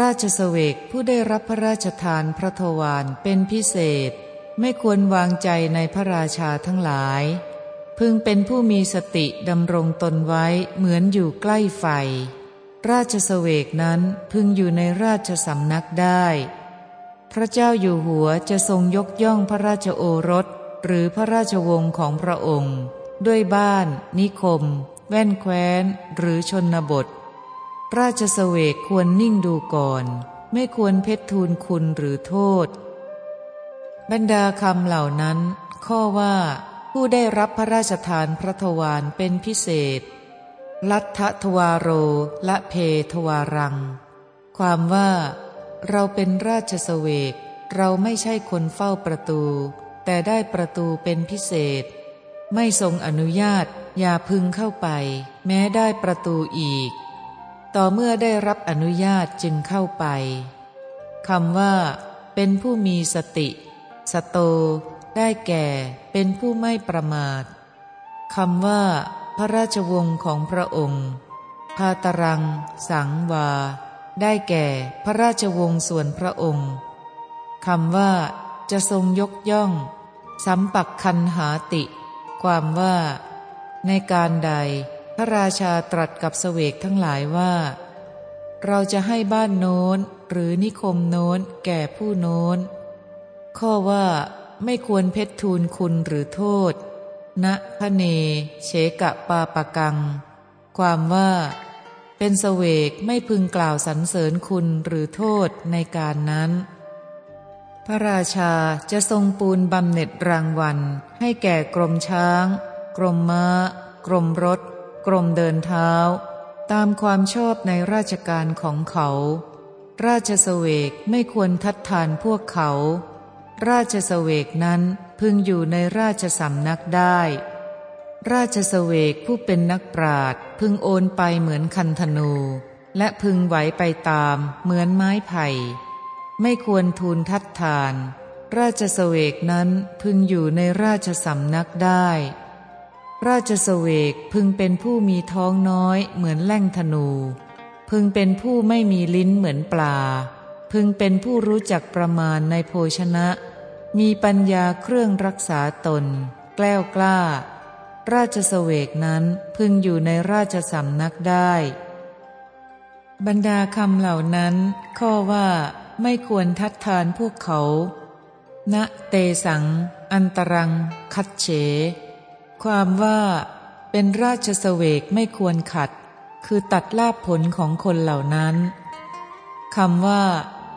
ราชสเวกผู้ได้รับพระราชทานพระทวารเป็นพิเศษ ไม่ควรวางใจในพระราชาทั้งหลาย พึงเป็นผู้มีสติดำรงตนไว้เหมือนอยู่ใกล้ไฟ ราชสเวกนั้นพึงอยู่ในราชสำนักได้ พระเจ้าอยู่หัวจะทรงยกย่องพระราชโอรส หรือพระราชวงศ์ของพระองค์ ด้วยบ้าน นิคม แว่นแคว้น หรือชนบท ราชสเวกควรนิ่งดูก่อน ไม่ควรเพชรทูลคุณหรือโทษ บรรดาคำเหล่านั้น ข้อว่า ผู้ได้รับพระราชทานพระทวารเป็นพิเศษ ลัทธทวารโรละเพทวารัง ความว่า เราเป็นราชสเวกเราไม่ใช่คนเฝ้าประตู แต่ได้ประตูเป็นพิเศษ ไม่ทรงอนุญาตอย่าพึงเข้าไป แม้ได้ประตูอีก ต่อเมื่อได้รับอนุญาตจึงเข้าไปคำว่า เป็นผู้มีสติ สโต ได้แก่ เป็นผู้ไม่ประมาทคำว่า พระราชวงศ์ของพระองค์พาตรัง สังวา ได้แก่พระราชวงศ์ส่วนพระองค์คำว่า จะทรงยกย่อง สัมปักคันหาติ ความว่า ในการใด พระราชาตรัสกับเสวกทั้งหลายว่า เราจะให้บ้านโน้นหรือนิคมโน้นแก่ผู้โน้น ข้อว่าไม่ควรเพชรทูลคุณหรือโทษณพระเนเฉกะปาปะกัง ความว่า เป็นเสวกไม่พึงกล่าวสรรเสริญคุณหรือโทษในการนั้น พระราชาจะทรงปูนบำเหน็จรางวัลให้แก่กรมช้าง กรมม้า กรมรถ กรมเดินเท้า ตามความชอบในราชการของเขา ราชสเวกไม่ควรทัดทานพวกเขา ราชสเวกนั้นพึงอยู่ในราชสำนักได้ ราชสเวกผู้เป็นนักปราดพึงโอนไปเหมือนคันธนู และพึงไหวไปตามเหมือนไม้ไผ่ ไม่ควรทูลทัดทาน ราชสเวกนั้นพึงอยู่ในราชสำนักได้ ราชสเวกพึงเป็นผู้มีท้องน้อยเหมือนแล่งธนู พึงเป็นผู้ไม่มีลิ้นเหมือนปลา พึงเป็นผู้รู้จักประมาณในโภชนะ มีปัญญาเครื่องรักษาตน แกล้วกล้า ราชสเวกนั้นพึงอยู่ในราชสำนักได้ บรรดาคำเหล่านั้น ข้อว่าไม่ควรทัดทานพวกเขาณเตสัง อันตรัง คัดเฉ ความว่าเป็นราชสเวกไม่ควรขัด คือตัดลาบผลของคนเหล่านั้นคำว่า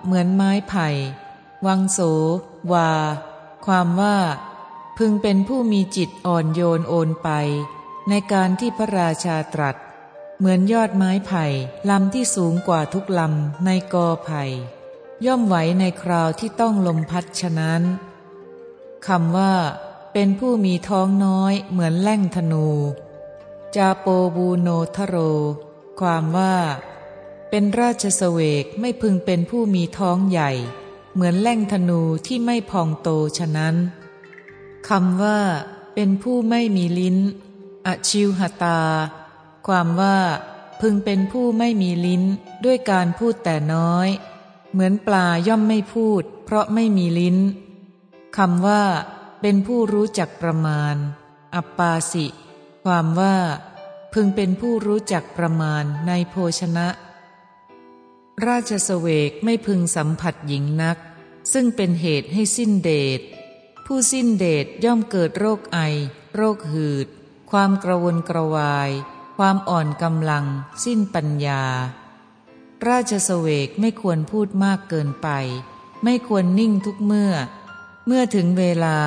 เหมือนไม้ไผ่ วังโส วา ความว่า พึงเป็นผู้มีจิตอ่อนโยนโอนไป ในการที่พระราชาตรัส เหมือนยอดไม้ไผ่ ลำที่สูงกว่าทุกลำในกอไผ่ ย่อมไหวในคราวที่ต้องลมพัดฉะนั้นคำว่า เป็นผู้มีท้องน้อยเหมือนแล่งธนู จาโปบูโนทโร ความว่า เป็นราชสเวกไม่พึงเป็นผู้มีท้องใหญ่ เหมือนแล่งธนูที่ไม่พองโตฉะนั้นคำว่า เป็นผู้ไม่มีลิ้น อชิวหตา ความว่า พึงเป็นผู้ไม่มีลิ้นด้วยการพูดแต่น้อย เหมือนปลาย่อมไม่พูด เพราะไม่มีลิ้นคำว่า เป็นผู้รู้จักประมาณ อัปปาสิ ความว่า พึงเป็นผู้รู้จักประมาณในโภชนะ ราชสเวกไม่พึงสัมผัสหญิงนัก ซึ่งเป็นเหตุให้สิ้นเดช ผู้สิ้นเดชย่อมเกิดโรคไอ โรคหืด ความกระวนกระวาย ความอ่อนกำลัง สิ้นปัญญา ราชสเวกไม่ควรพูดมากเกินไป ไม่ควรนิ่งทุกเมื่อเมื่อถึงเวลา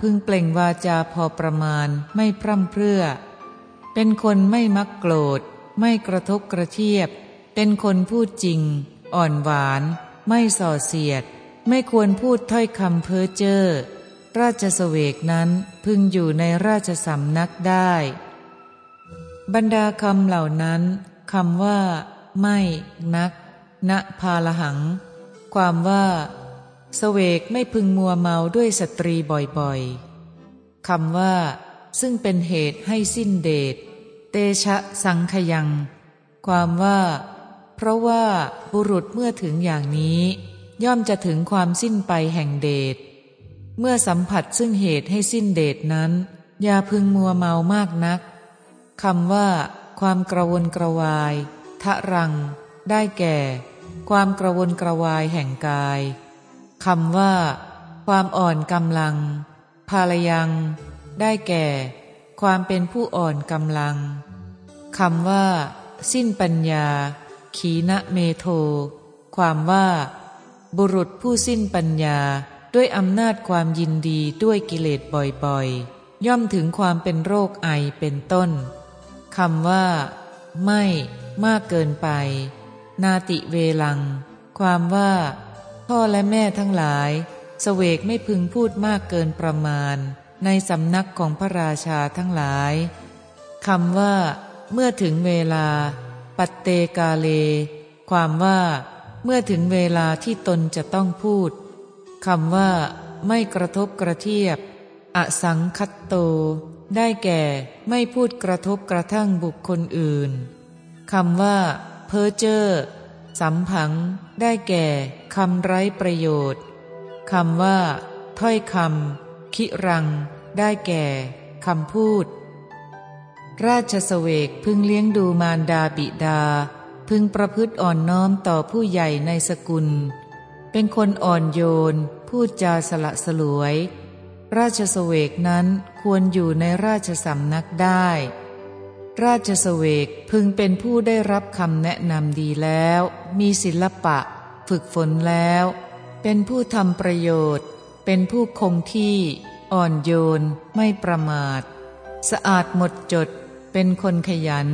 พึงเปล่งวาจาพอประมาณไม่พร่ำเพรื่อ เป็นคนไม่มักโกรธ ไม่กระทบกระเทียบ เป็นคนพูดจริง อ่อนหวาน ไม่ส่อเสียด ไม่ควรพูดถ้อยคำเพ้อเจ้อราชสเวกนั้นพึงอยู่ในราชสำนักได้ บรรดาคำเหล่านั้นคำว่า ไม่ นัก ณ พาลหัง ความว่า สเวกไม่พึงมัวเมาด้วยสตรีบ่อยๆคำว่า ซึ่งเป็นเหตุให้สิ้นเดชเตชะสังขยัง ความว่า เพราะว่าบุรุษเมื่อถึงอย่างนี้ ย่อมจะถึงความสิ้นไปแห่งเดชเมื่อสัมผัสซึ่งเหตุให้สิ้นเดชนั้น อย่าพึงมัวเมามากนักคำว่า ความกระวนกระวาย ทะรัง ได้แก่ ความกระวนกระวายแห่งกาย คำว่า ความอ่อนกำลัง ภาลยัง ได้แก่ ความเป็นผู้อ่อนกำลังคำว่า สิ้นปัญญา ขีณเมโท ความว่า บุรุษผู้สิ้นปัญญาด้วยอำนาจความยินดีด้วยกิเลสบ่อยๆ ย่อมถึงความเป็นโรคไอเป็นต้นคำว่า ไม่ มากเกินไป นาติเวลัง ความว่า พ่อและแม่ทั้งหลายสเสวกไม่พึงพูดมากเกินประมาณ ในสำนักของพระราชาทั้งหลายคำว่า เมื่อถึงเวลา ปัตเตกาเล ความว่า เมื่อถึงเวลาที่ตนจะต้องพูดคำว่า ไม่กระทบกระเทียบ อสังคัตโต ได้แก่ไม่พูดกระทบกระทั่งบุคคลอื่นคำว่า เพอเจอร์ สัมผัง ได้แก่คำไร้ประโยชน์คำว่า ถ้อยคำคิรัง ได้แก่คำพูด ราชสเวกพึงเลี้ยงดูมารดาบิดา พึงประพฤติอ่อนน้อมต่อผู้ใหญ่ในสกุล เป็นคนอ่อนโยน พูดจาสละสลวย ราชสเวกนั้นควรอยู่ในราชสำนักได้ ราชสเวกพึงเป็นผู้ได้รับคำแนะนำดีแล้ว มีศิลปะ ฝึกฝนแล้ว เป็นผู้ทำประโยชน์ เป็นผู้คงที่ อ่อนโยน ไม่ประมาท สะอาดหมดจด เป็นคนขยัน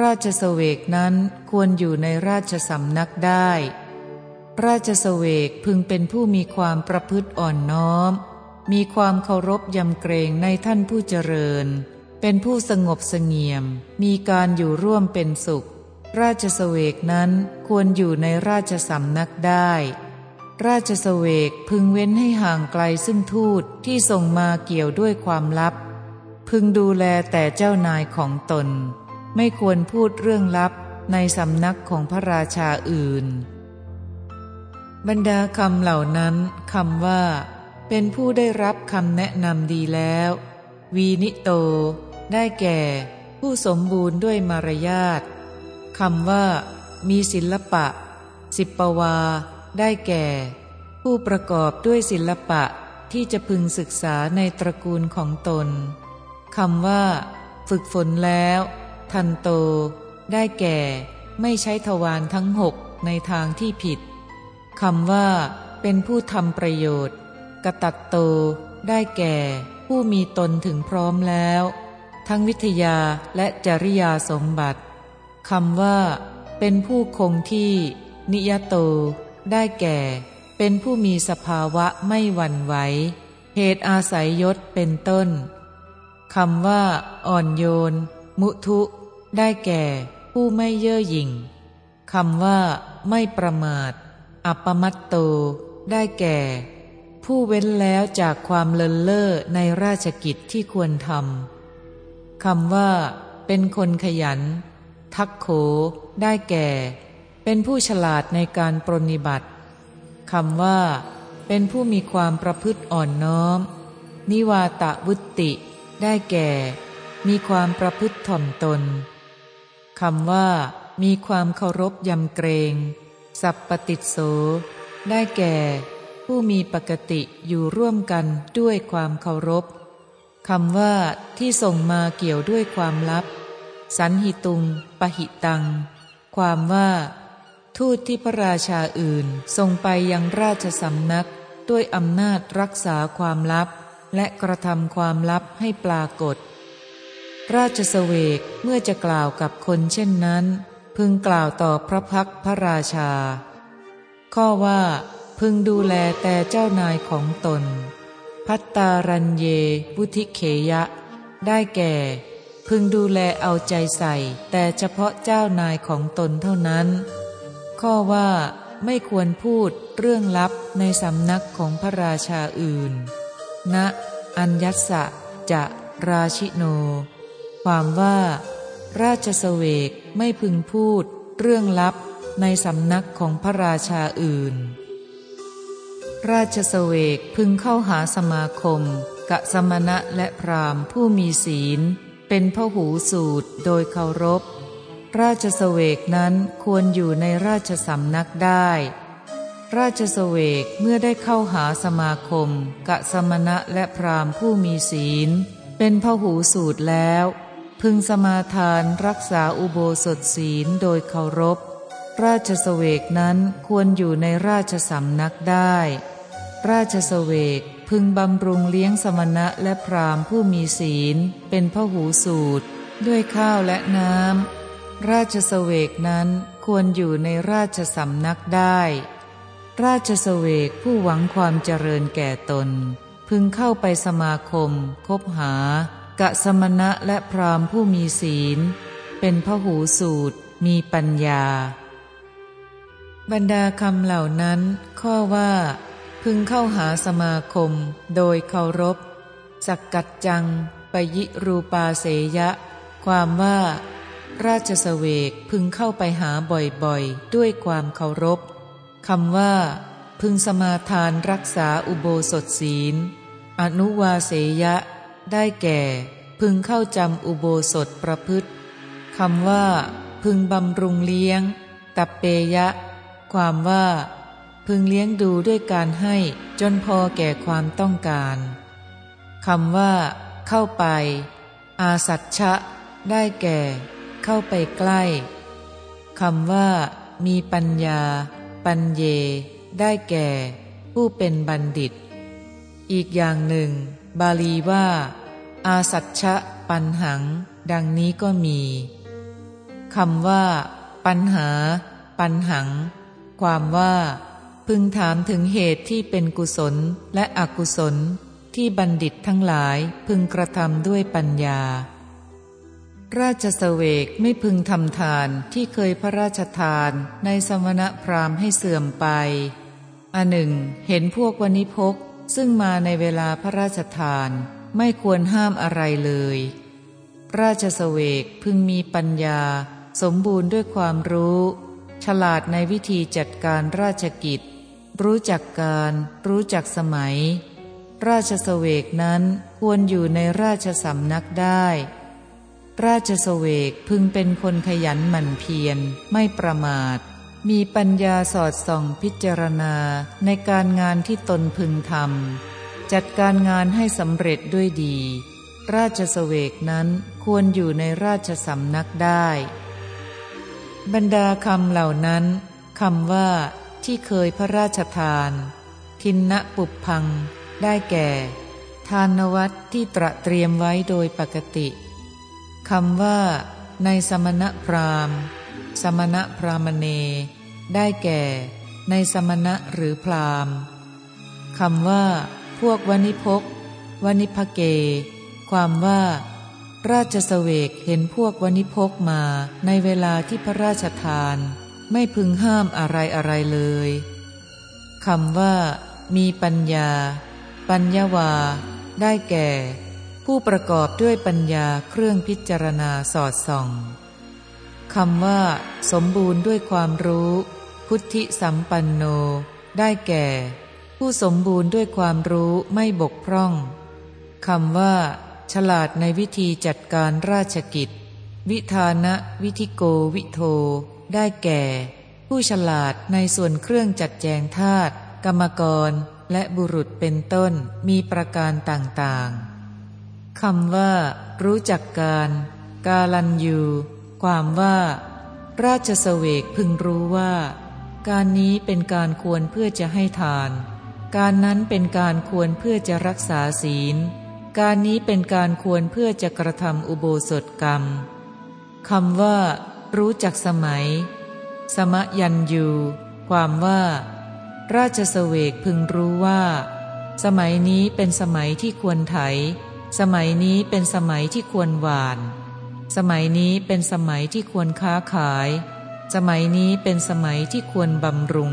ราชสเวกนั้นควรอยู่ในราชสำนักได้ ราชสเวกพึงเป็นผู้มีความประพฤติอ่อนน้อม มีความเคารพยำเกรงในท่านผู้เจริญ เป็นผู้สงบเสงี่ยม มีการอยู่ร่วมเป็นสุข ราชสเวกนั้นควรอยู่ในราชสำนักได้ ราชสเวกพึงเว้นให้ห่างไกลซึ่งทูตที่ส่งมาเกี่ยวด้วยความลับ พึงดูแลแต่เจ้านายของตน ไม่ควรพูดเรื่องลับในสำนักของพระราชาอื่น บรรดาคำเหล่านั้นคำว่า เป็นผู้ได้รับคำแนะนำดีแล้ว วีนิโต ได้แก่ ผู้สมบูรณ์ด้วยมารยาทคำว่า มีศิลปะ สิปวา ได้แก่ ผู้ประกอบด้วยศิลปะที่จะพึงศึกษาในตระกูลของตนคำว่า ฝึกฝนแล้ว ทันโต ได้แก่ ไม่ใช้ทวารทั้งหกในทางที่ผิดคำว่า เป็นผู้ทำประโยชน์ กระตัตโต ได้แก่ ผู้มีตนถึงพร้อมแล้ว ทั้งวิทยาและจริยาสมบัติคำว่า เป็นผู้คงที่ นิยโต ได้แก่ เป็นผู้มีสภาวะไม่หวั่นไหวเหตุอาศัยยศเป็นต้นคำว่า อ่อนโยน มุทุ ได้แก่ ผู้ไม่เย่อหยิ่งคำว่า ไม่ประมาท อัปมัตโต ได้แก่ ผู้เว้นแล้วจากความเลินเล่อในราชกิจที่ควรทำ คำว่า เป็นคนขยัน ทักโข ได้แก่ เป็นผู้ฉลาดในการปรนิบัติคำว่า เป็นผู้มีความประพฤติอ่อนน้อม นิวาตะวุติ ได้แก่ มีความประพฤติถ่อมตนคำว่า มีความเคารพยำเกรง สัพปติโส ได้แก่ ผู้มีปกติอยู่ร่วมกันด้วยความเคารพ คำว่าที่ส่งมาเกี่ยวด้วยความลับ สันหิตุง ปหิตัง ความว่า ทูตที่พระราชาอื่นส่งไปยังราชสำนัก ด้วยอำนาจรักษาความลับ และกระทำความลับให้ปรากฏ ราชสเวกเมื่อจะกล่าวกับคนเช่นนั้น พึงกล่าวต่อพระพักพระราชา ข้อว่า พึงดูแลแต่เจ้านายของตน พัตตารัญเยวุธิเขยะ ได้แก่ พึงดูแลเอาใจใส่ แต่เฉพาะเจ้านายของตนเท่านั้น ข้อว่าไม่ควรพูดเรื่องลับในสำนักของพระราชาอื่นณอัญญัสสะจะราชิโน ความว่า ราชสเวกไม่พึงพูดเรื่องลับในสำนักของพระราชาอื่น ราชสเวกพึงเข้าหาสมาคม กะสมณะและพรามผู้มีศีล เป็นพหูสูตรโดยเคารพ ราชสเวกนั้นควรอยู่ในราชสำนักได้ ราชสเวกเมื่อได้เข้าหาสมาคม กะสมณะและพรามผู้มีศีล เป็นพหูสูตรแล้ว พึงสมาทานรักษาอุโบสถศีลโดยเคารพราชสเวกนั้นควรอยู่ในราชสำนักได้ ราชสเวกพึงบำรุงเลี้ยงสมณะและพรามผู้มีศีล เป็นพหูสูตร ด้วยข้าวและน้ำ ราชสเวกนั้นควรอยู่ในราชสำนักได้ ราชสเวกผู้หวังความเจริญแก่ตน พึงเข้าไปสมาคม คบหา กะสมณะและพรามผู้มีศีล เป็นพหูสูตร มีปัญญา บรรดาคำเหล่านั้น ข้อว่า พึงเข้าหาสมาคม โดยเคารพ สักกัดจังปยิรูปาเสยะ ความว่า ราชสเวกพึงเข้าไปหาบ่อยๆ ด้วยความเคารพคำว่า พึงสมาทานรักษาอุโบสถศีล อนุวาเสยะ ได้แก่ พึงเข้าจำอุโบสถประพฤติคำว่า พึงบำรุงเลี้ยง ตับเปยะ ความว่า พึงเลี้ยงดูด้วยการให้จนพอแก่ความต้องการคำว่า เข้าไป อาสัจชะ ได้แก่ เข้าไปใกล้คำว่า มีปัญญา ปัญเย ได้แก่ ผู้เป็นบัณฑิต อีกอย่างหนึ่ง บาลีว่า อาสัตชะ ปัญหัง ดังนี้ก็มีคำว่า ปัญหา ปัญหัง ความว่า พึงถามถึงเหตุที่เป็นกุศลและอกุศลที่บัณฑิตทั้งหลายพึงกระทำด้วยปัญญา ราชสเวกไม่พึงทำทานที่เคยพระราชทานในสมณพราหมณ์ให้เสื่อมไป อันหนึ่ง เห็นพวกวณิพกซึ่งมาในเวลาพระราชทานไม่ควรห้ามอะไรเลย ราชสเวกพึงมีปัญญา สมบูรณ์ด้วยความรู้ ฉลาดในวิธีจัดการราชกิจ รู้จักการ รู้จักสมัย ราชสเวกนั้นควรอยู่ในราชสำนักได้ ราชสเวกพึงเป็นคนขยันหมั่นเพียรไม่ประมาท มีปัญญาสอดส่องพิจารณาในการงานที่ตนพึงทำจัดการงานให้สำเร็จด้วยดี ราชสเวกนั้นควรอยู่ในราชสำนักได้ บรรดาคำเหล่านั้นคำว่า ที่เคยพระราชทาน ทินนะปุบพัง ได้แก่ ทานวัตที่ตระเตรียมไว้โดยปกติคำว่า ในสมณพราหมณ์ สมณะพรามเน ได้แก่ ในสมณะหรือพราหมณ์คำว่า พวกวณิพกวณิพเก ความว่า ราชสเวกเห็นพวกวณิพกมาในเวลาที่พระราชทาน ไม่พึงห้ามอะไรอะไรเลยคำว่า มีปัญญา ปัญญาวา ได้แก่ ผู้ประกอบด้วยปัญญาเครื่องพิจารณาสอดส่องคำว่า สมบูรณ์ด้วยความรู้ พุทธิสัมปันโน ได้แก่ ผู้สมบูรณ์ด้วยความรู้ไม่บกพร่องคำว่า ฉลาดในวิธีจัดการราชกิจ วิธานะ วิธิโกวิโท ได้แก่ ผู้ฉลาดในส่วนเครื่องจัดแจงธาตุกรรมกร และบุรุษเป็นต้นมีประการต่างๆคำว่า รู้จักการ กาลันยูความว่า ราชสเวกพึงรู้ว่า การนี้เป็นการควรเพื่อจะให้ทาน การนั้นเป็นการควรเพื่อจะรักษาศีล การนี้เป็นการควรเพื่อจะกระทำอุโบสถกรรมคำว่า รู้จักสมัย สมยันยูความว่า ราชสเวกพึงรู้ว่า สมัยนี้เป็นสมัยที่ควรไถ สมัยนี้เป็นสมัยที่ควรหวาน สมัยนี้เป็นสมัยที่ควรค้าขาย สมัยนี้เป็นสมัยที่ควรบำรุง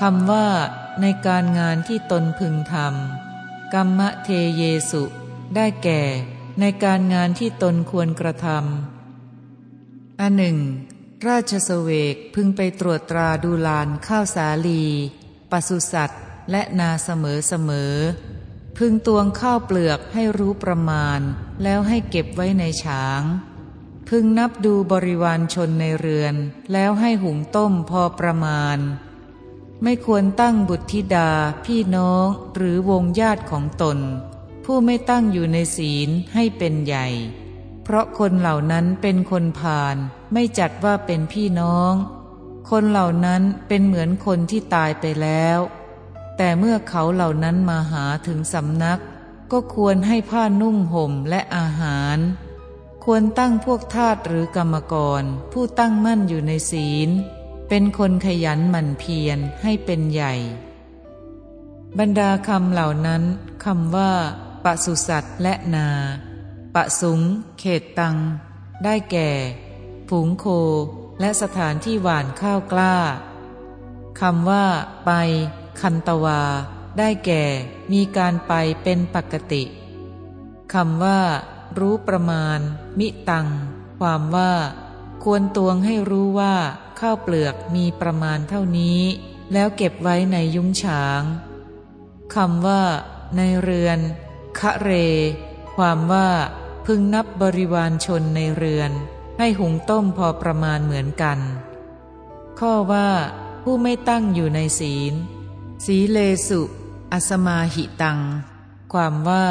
คำว่า ในการงานที่ตนพึงทำกรรมเทเยสุ ได้แก่ ในการงานที่ตนควรกระทำ อันหนึ่ง ราชสเวกพึงไปตรวจตราดูลานข้าวสาลี ปศุสัตว์ และนาเสมอเสมอ พึงตวงข้าวเปลือกให้รู้ประมาณ แล้วให้เก็บไว้ในฉาง พึงนับดูบริวารชนในเรือน แล้วให้หุงต้มพอประมาณ ไม่ควรตั้งบุตรธิดา พี่น้องหรือวงญาติของตน ผู้ไม่ตั้งอยู่ในศีลให้เป็นใหญ่ เพราะคนเหล่านั้นเป็นคนผ่าน ไม่จัดว่าเป็นพี่น้อง คนเหล่านั้นเป็นเหมือนคนที่ตายไปแล้ว แต่เมื่อเขาเหล่านั้นมาหาถึงสำนัก ก็ควรให้ผ้านุ่งห่มและอาหาร ควรตั้งพวกทาสหรือกรรมกร ผู้ตั้งมั่นอยู่ในศีล เป็นคนขยันหมั่นเพียรให้เป็นใหญ่ บรรดาคำเหล่านั้นคำว่าปสุสัตและนา ปะสุง เขตตัง ได้แก่ ฝูงโค และสถานที่หวานข้าวกล้าคำว่า ไป คันตวา ได้แก่ มีการไปเป็นปกติคำว่า รู้ประมาณ มิตัง ความว่า ควรตวงให้รู้ว่าข้าวเปลือกมีประมาณเท่านี้ แล้วเก็บไว้ในยุ้งฉางคำว่า ในเรือน คะเร ความว่า พึงนับบริวารชนในเรือน ให้หุงต้มพอประมาณเหมือนกัน ข้อว่า ผู้ไม่ตั้งอยู่ในศีล สีเลสุ อสมาหิตัง ความว่า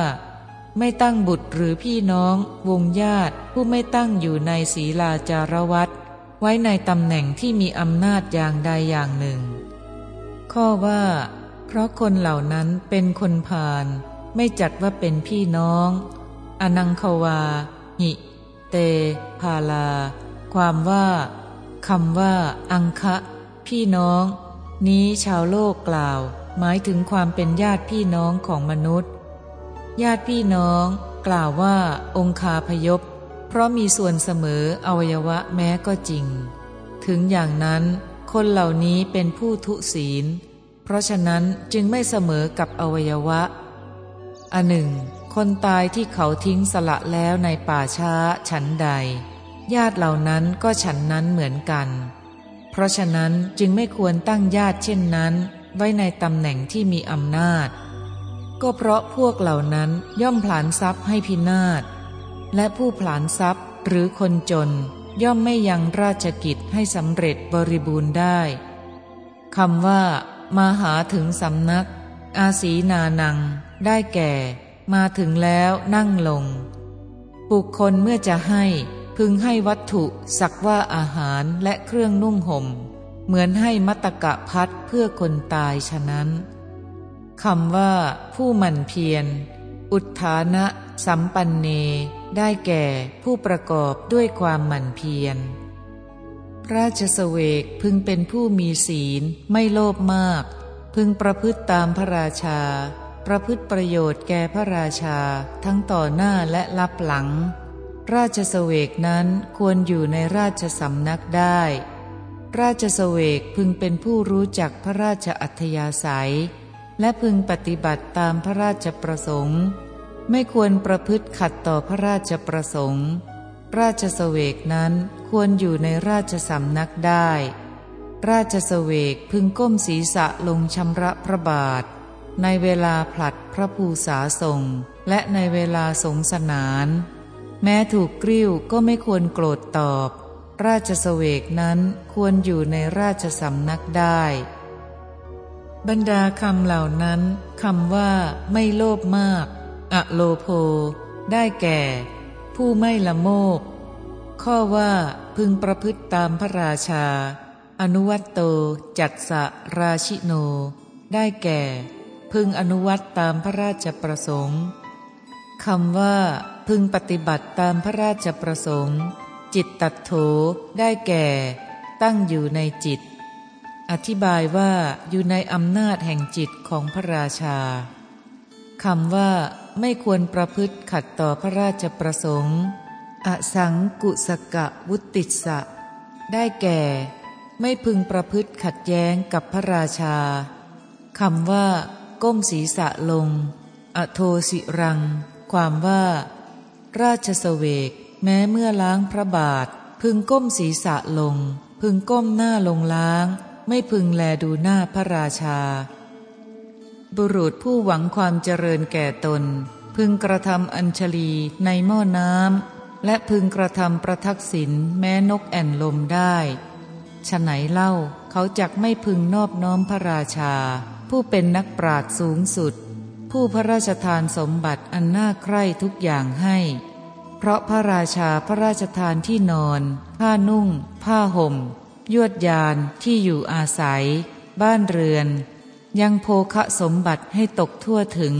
ไม่ตั้งบุตรหรือพี่น้อง วงญาติผู้ไม่ตั้งอยู่ในศีลาจารวัตไว้ในตำแหน่งที่มีอำนาจอย่างใดอย่างหนึ่ง ข้อว่า เพราะคนเหล่านั้นเป็นคนพาลไม่จัดว่าเป็นพี่น้อง อนังควา หิ เตพาลา ความว่าคำว่า อังคะ พี่น้อง นี้ชาวโลกกล่าว หมายถึงความเป็นญาติพี่น้องของมนุษย์ ญาติพี่น้อง กล่าวว่า องคาพยพ เพราะมีส่วนเสมออวัยวะแม้ก็จริง ถึงอย่างนั้น คนเหล่านี้เป็นผู้ทุศีล เพราะฉะนั้นจึงไม่เสมอกับอวัยวะอันหนึ่ง คนตายที่เขาทิ้งสละแล้วในป่าช้าฉันใด ญาติเหล่านั้นก็ฉันนั้นเหมือนกัน เพราะฉะนั้นจึงไม่ควรตั้งญาติเช่นนั้นไว้ในตำแหน่งที่มีอำนาจ ก็เพราะพวกเหล่านั้นย่อมผลานทรัพย์ให้พินาศ และผู้ผลานทรัพย์หรือคนจนย่อมไม่ยังราชกิจให้สำเร็จบริบูรณ์ได้คำว่า มาหาถึงสำนัก อาศีนานัง ได้แก่ มาถึงแล้วนั่งลง บุคคลเมื่อจะให้พึงให้วัตถุสักว่าอาหารและเครื่องนุ่งหม่ม เหมือนให้มัตกะพัดเพื่อคนตายฉะนั้นคำว่า ผู้หมั่นเพียร อุทานะสัมปันเน ได้แก่ผู้ประกอบด้วยความหมั่นเพียร พราชสเวกพึงเป็นผู้มีศีลไม่โลภมาก พึงประพฤติตามพระราชา ประพฤติประโยชน์แก่พระราชาทั้งต่อหน้าและลับหลัง ราชสเวกนั้นควรอยู่ในราชสำนักได้ ราชสเวกพึงเป็นผู้รู้จักพระราชอัธยาศัย และพึงปฏิบัติตามพระราชประสงค์ ไม่ควรประพฤติขัดต่อพระราชประสงค์ ราชสเวกนั้นควรอยู่ในราชสำนักได้ ราชสเวกพึงก้มศีรษะลงชำระพระบาท ในเวลาผลัดพระภูษาส่งและในเวลาสงสนาน แม้ถูกกริ้วก็ไม่ควรโกรธตอบ ราชสเวกนั้นควรอยู่ในราชสำนักได้ บรรดาคำเหล่านั้นคำว่าไม่โลภมาก อะโลโพ ได้แก่ ผู้ไม่ละโมบข้อว่าพึงประพฤติตามพระราชา อนุวัตโต จักสะราชิโน ได้แก่ พึงอนุวัตตามพระราชประสงค์คำว่า พึงปฏิบัติตามพระราชประสงค์ จิตตัดโถได้แก่ ตั้งอยู่ในจิต อธิบายว่าอยู่ในอำนาจแห่งจิตของพระราชาคำว่า ไม่ควรประพฤติขัดต่อพระราชประสงค์ อสังกุสกะวุติสะ ได้แก่ ไม่พึงประพฤติขัดแย้งกับพระราชาคำว่า ก้มศีรษะลง อโทสิรัง ความว่า ราชสเวก แม้เมื่อล้างพระบาท พึงก้มศีรษะลง พึงก้มหน้าลงล้าง ไม่พึงแลดูหน้าพระราชา บุรุษผู้หวังความเจริญแก่ตน พึงกระทำอัญชลีในหม้อน้ำและพึงกระทำประทักษิณแม้นกแอ่นลมได้ฉไหนเล่าเขาจักไม่พึงนอบน้อมพระราชา ผู้เป็นนักปราดสูงสุด ผู้พระราชทานสมบัติอันน่าใคร่ทุกอย่างให้ เพราะพระราชาพระราชทานที่นอน ผ้านุ่ง ผ้าห่ม ยวดยานที่อยู่อาศัย บ้านเรือน ยังโภคะสมบัติให้ตกทั่วถึง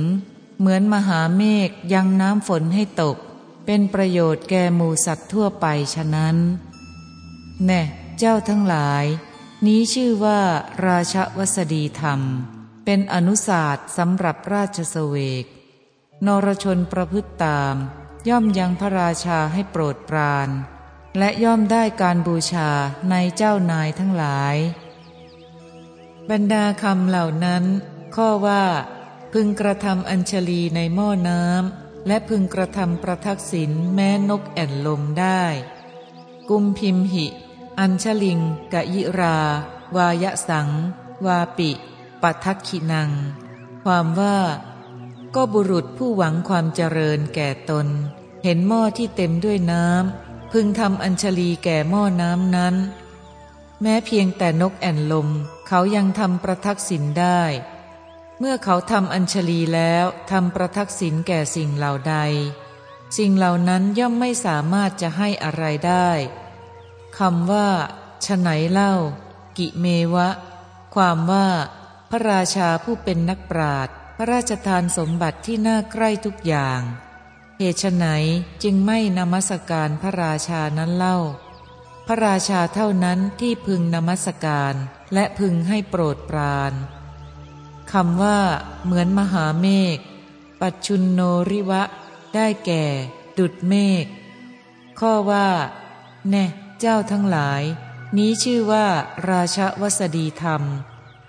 เหมือนมหาเมฆยังน้ำฝนให้ตก เป็นประโยชน์แก่หมูสัตว์ทั่วไปฉะนั้น แน่ เจ้าทั้งหลายนี้ชื่อว่าราชวสดีธรรม เป็นอนุศาสตร์สำหรับราชสเวก นรชนประพฤติตาม ย่อมยังพระราชาให้โปรดปราน และย่อมได้การบูชาในเจ้านายทั้งหลาย บรรดาคำเหล่านั้น ข้อว่า พึงกระทำอัญชลีในหม้อน้ำและพึงกระทำประทักษิณแม้นกแอ่นลมได้ กุมพิมหิ อัญชลิงกะยิรา วายสัง วาปิ ปัทักขินัง ความว่าก็บุรุษผู้หวังความเจริญแก่ตน เห็นหม้อที่เต็มด้วยน้ำพึงทำอัญชลีแก่หม้อน้ำนั้น แม้เพียงแต่นกแอ่นลม เขายังทำประทักษิณได้ เมื่อเขาทำอัญชลีแล้วทำประทักษิณแก่สิ่งเหล่าใด สิ่งเหล่านั้นย่อมไม่สามารถจะให้อะไรได้คำว่าฉไหนเล่า กิเมวะ ความว่า ระราชาผู้เป็นนักปราดพระราชทานสมบัติที่น่าใกล้ทุกอย่างเหตุไหนจึงไม่นมัสการพระราชานั้นเล่า พระราชาเท่านั้นที่พึงนมัสการและพึงให้โปรดปรานคำว่า เหมือนมหาเมฆปัจชุนโนริวะ ได้แก่ ดุดเมฆข้อว่า แน่ เจ้าทั้งหลาย นี้ชื่อว่า ราชวสดีธรรม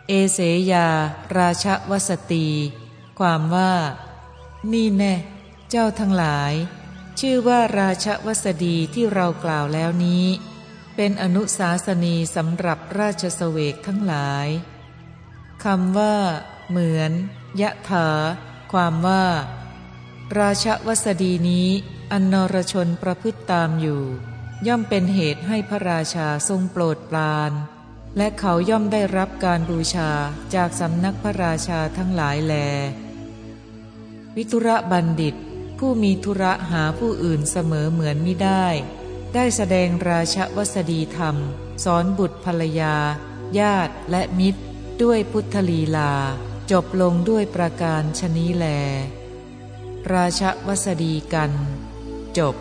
เอเสยา ราชวสตี ความว่า นี่แน่เจ้าทั้งหลาย ชื่อว่าราชวสดีที่เรากล่าวแล้วนี้ เป็นอนุสาสนีสำหรับราชสเวกทั้งหลายคำว่า เหมือน ยะถา ความว่า ราชวสดีนี้อันนรชนประพฤติตามอยู่ ย่อมเป็นเหตุให้พระราชาทรงโปรดปราน และเขาย่อมได้รับการบูชาจากสำนักพระราชาทั้งหลายแล วิทุระบัณฑิต ผู้มีธุระหาผู้อื่นเสมอเหมือนไมิได้ ได้แสดงราชวสดีธรรม สอนบุตรภรรยา ญาติและมิตร ด้วยพุทธลีลา จบลงด้วยประการชนีแล ราชวสดีกัน จบ